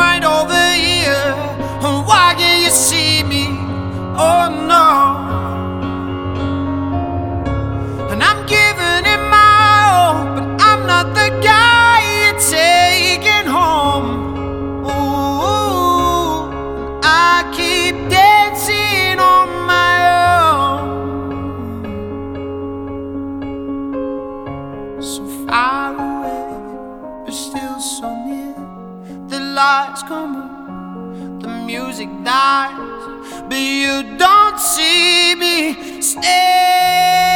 Right over here. Why can't you see me? Oh no. lights come up, the music dies, but you don't see me stay.